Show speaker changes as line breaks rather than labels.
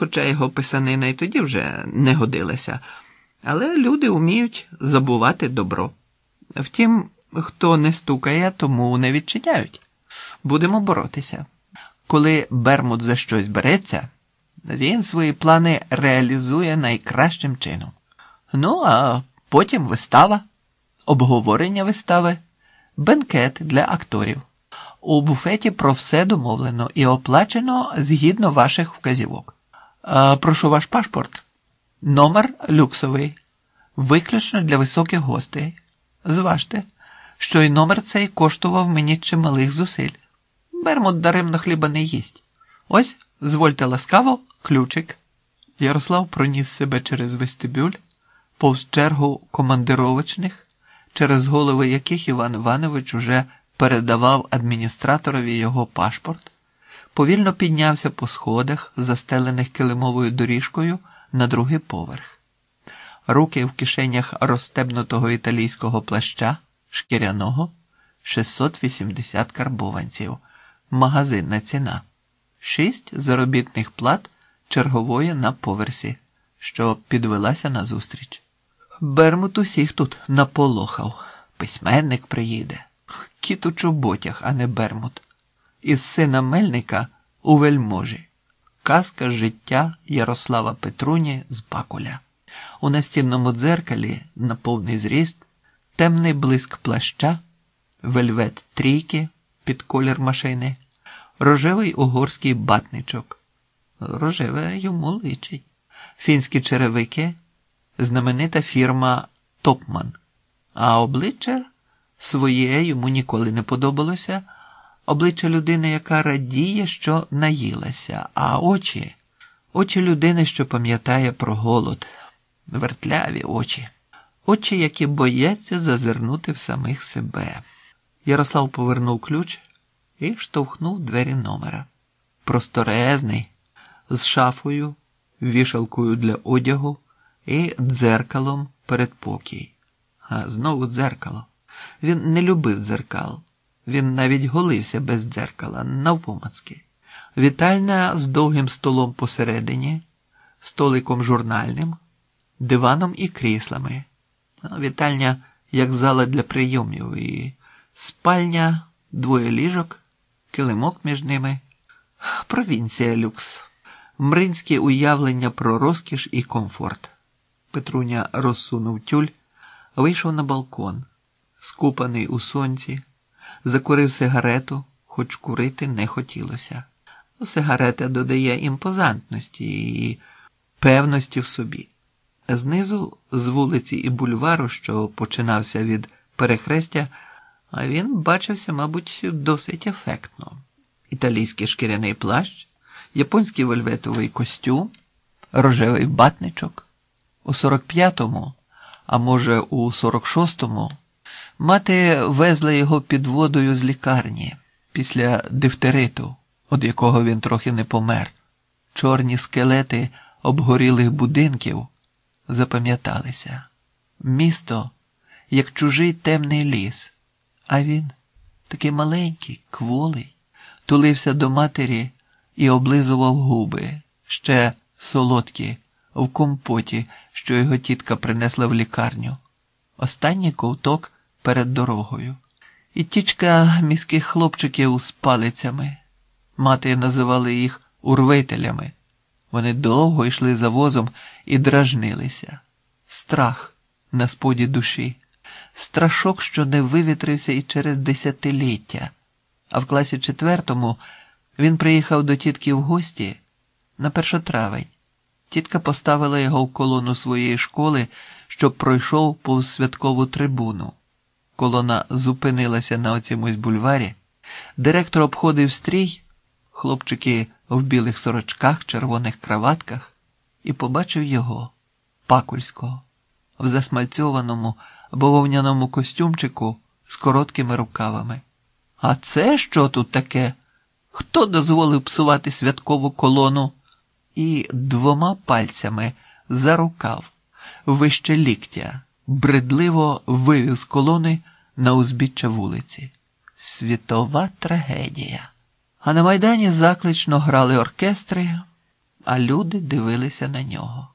хоча його писанина й тоді вже не годилася. Але люди вміють забувати добро. Втім, хто не стукає, тому не відчиняють. Будемо боротися. Коли Бермут за щось береться, він свої плани реалізує найкращим чином. Ну, а потім вистава, обговорення вистави, бенкет для акторів. У буфеті про все домовлено і оплачено згідно ваших вказівок. Прошу ваш пашпорт. Номер люксовий, виключно для високих гостей. Зважте, що й номер цей коштував мені чималих зусиль. Бермут даремно хліба не їсть. Ось, звольте ласкаво, ключик. Ярослав проніс себе через вестибюль, повз чергу командировочних, через голови яких Іван Іванович уже передавав адміністраторові його пашпорт, повільно піднявся по сходах, застелених килимовою доріжкою на другий поверх. Руки в кишенях розстебнутого італійського плаща, шкіряного, 680 карбованців, магазинна ціна, шість заробітних плат чергової на поверсі, що підвелася назустріч. Бермут усіх тут наполохав. Письменник приїде. Кіт у чоботях, а не Бермут. Із сина Мельника у вельможі. Казка життя Ярослава Петруні з Бакуля. У настінному дзеркалі на повний зріст, темний блиск плаща, вельвет трійки під колір машини, рожевий угорський батничок. Рожеве йому личить. Фінські черевики, знаменита фірма Топман, а обличчя своє йому ніколи не подобалося. Обличчя людини, яка радіє, що наїлася, а очі очі людини, що пам'ятає про голод, вертляві очі, очі, які бояться зазирнути в самих себе. Ярослав повернув ключ і штовхнув двері номера. Просторезний, з шафою, вішалкою для одягу і дзеркалом передпокій. А знову дзеркало. Він не любив дзеркал. Він навіть голився без дзеркала, навпомацки. Вітальня з довгим столом посередині, столиком журнальним, диваном і кріслами. Вітальня як зала для прийомів, і спальня, двоє ліжок, килимок між ними. Провінція люкс, мринське уявлення про розкіш і комфорт. Петруня розсунув тюль, вийшов на балкон, скупаний у сонці, закурив сигарету, хоч курити не хотілося. Сигарета додає імпозантності і певності в собі. Знизу, з вулиці і бульвару, що починався від перехрестя, він бачився, мабуть, досить ефектно. Італійський шкіряний плащ, японський вельветовий костюм, рожевий батничок. У 45-му, а може, у 46-му, мати везла його під водою з лікарні після дифтериту, від якого він трохи не помер. Чорні скелети обгорілих будинків запам'яталися. Місто, як чужий темний ліс, а він такий маленький, кволий, тулився до матері і облизував губи, ще солодкі, в компоті, що його тітка принесла в лікарню. Останній ковток перед дорогою. І тічка міських хлопчиків з палицями. Мати називали їх урвителями. Вони довго йшли за возом і дражнилися. Страх на споді душі, страшок, що не вивітрився і через десятиліття. А в класі четвертому він приїхав до тітки в гості на першотравень. Тітка поставила його в колону своєї школи, щоб пройшов повз святкову трибуну. Колона зупинилася на оцімусь бульварі. Директор обходив стрій, хлопчики в білих сорочках, червоних краватках, і побачив його, пакульського, в засмальцьованому бововняному костюмчику з короткими рукавами. А це що тут таке? Хто дозволив псувати святкову колону? І двома пальцями за рукав, вище ліктя, бредливо вивів з колони на узбіччя вулиці. Світова трагедія. А на майдані заклично грали оркестри, а люди дивилися на нього.